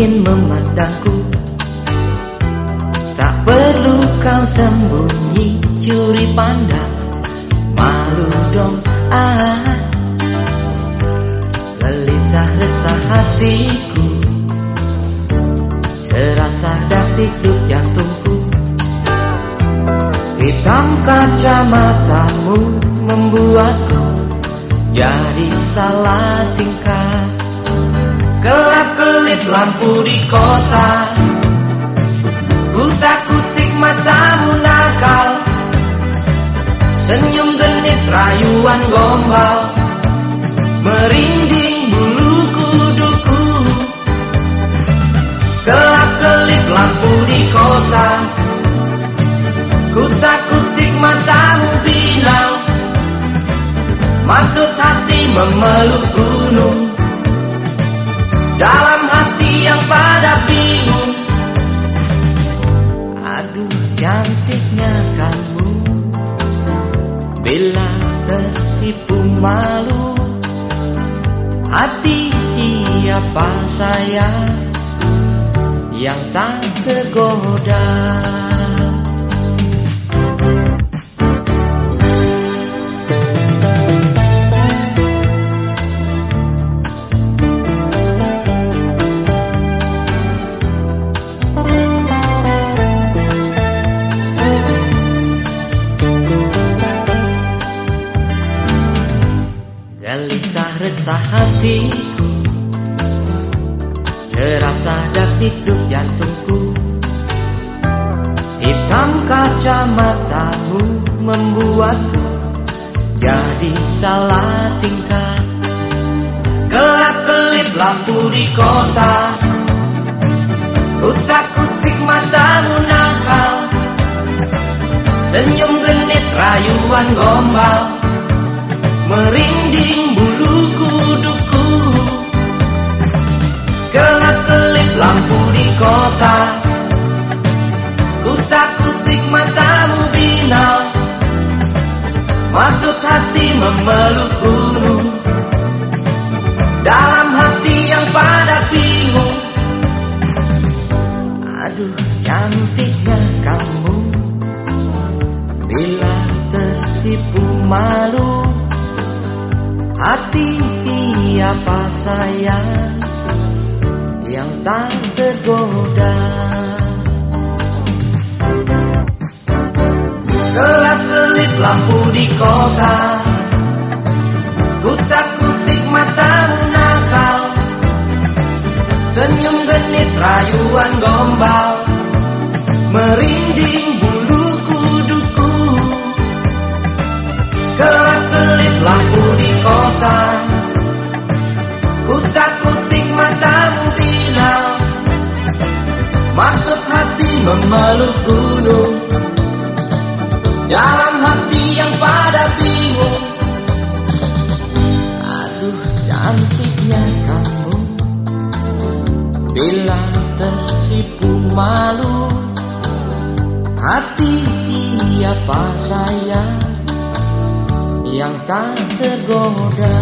ingin memandangku. Tak perlu kau sembunyi curi pandang Malu dong ah. Gelisah resah hatiku Serasa hidup jantungku Hitam kacamatamu membuatku Jadi salah tingkah Kelap-kelip lampu di kota. Kutak-kutik matamu nakal. Senyum genit rayuan gombal. Merinding bulu kuduku. Kelap-kelip lampu di kota. Kutak-kutik matamu binal Maksud hati memeluk gunung dalam hati yang pada bingung. Aduh cantiknya kamu. Bila tersipu malu Hati siapa saya Yang tak tergoda Gelisah resah hatiku. Serasa dak hidup jantungku. Hitam kacamatamu membuatku Jadi salah tingkah Gelap-kelip lampu di kota. Utak-utik matamu nakal. Senyum genit rayuan gombal. Merinding kota. Kutak-kutik matamu binal. Masuk hati memeluk gunung. Dalam hati yang pada bingung. Aduh cantiknya kamu. Bila tersipu malu Hati siapa saya yang tak tergoda. Gelap-gelip lampu di kota. Kutak-kutik matamu nakal. Senyum genit rayuan gombal. Merinding bulu kuduku. Gelap-gelip lampu di kota. Kutak-kutik memeluk gunung. Dalam hati yang pada bingung Aduh cantiknya kamu. Bila tersipu malu Hati siapa sayang yang tak tergoda